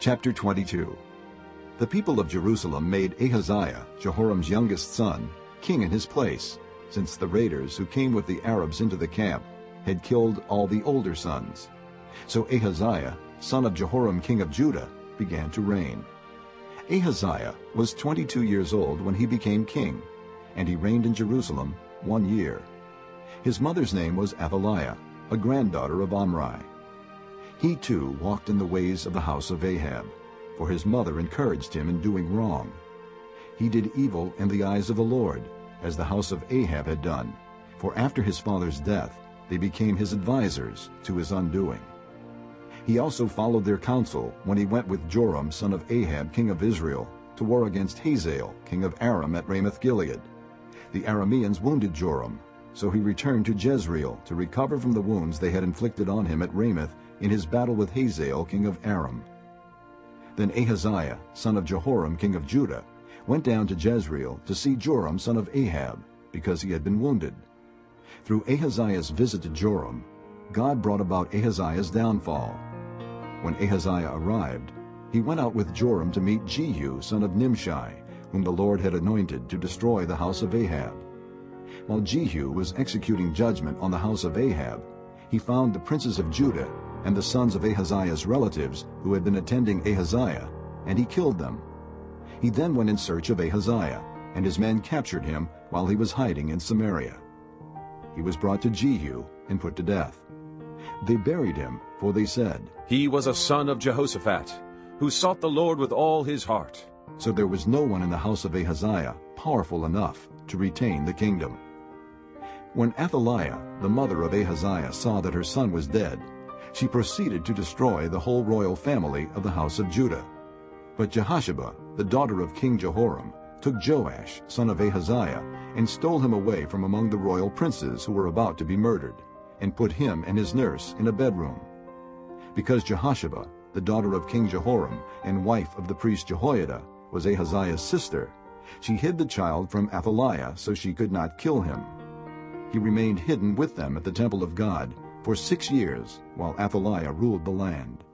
Chapter 22 The people of Jerusalem made Ahaziah, Jehoram's youngest son, king in his place, since the raiders who came with the Arabs into the camp had killed all the older sons. So Ahaziah, son of Jehoram king of Judah, began to reign. Ahaziah was 22 years old when he became king, and he reigned in Jerusalem one year. His mother's name was Athaliah, a granddaughter of Omri. He too walked in the ways of the house of Ahab, for his mother encouraged him in doing wrong. He did evil in the eyes of the Lord, as the house of Ahab had done, for after his father's death they became his advisers to his undoing. He also followed their counsel when he went with Joram son of Ahab king of Israel to war against Hazael king of Aram at Ramoth-Gilead. The Arameans wounded Joram, so he returned to Jezreel to recover from the wounds they had inflicted on him at Ramoth in his battle with Hazael king of Aram. Then Ahaziah son of Jehoram king of Judah went down to Jezreel to see Joram son of Ahab, because he had been wounded. Through Ahaziah's visit to Joram, God brought about Ahaziah's downfall. When Ahaziah arrived, he went out with Joram to meet Jehu son of Nimshi, whom the Lord had anointed to destroy the house of Ahab. While Jehu was executing judgment on the house of Ahab, he found the princes of Judah and the sons of Ahaziah's relatives who had been attending Ahaziah, and he killed them. He then went in search of Ahaziah, and his men captured him while he was hiding in Samaria. He was brought to Jehu and put to death. They buried him, for they said, He was a son of Jehoshaphat, who sought the Lord with all his heart. So there was no one in the house of Ahaziah powerful enough to retain the kingdom. When Athaliah, the mother of Ahaziah, saw that her son was dead, she proceeded to destroy the whole royal family of the house of Judah. But Jehosheba, the daughter of King Jehoram, took Joash, son of Ahaziah, and stole him away from among the royal princes who were about to be murdered, and put him and his nurse in a bedroom. Because Jehosheba, the daughter of King Jehoram and wife of the priest Jehoiada, was Ahaziah's sister, she hid the child from Athaliah so she could not kill him. He remained hidden with them at the temple of God for six years while Athaliah ruled the land.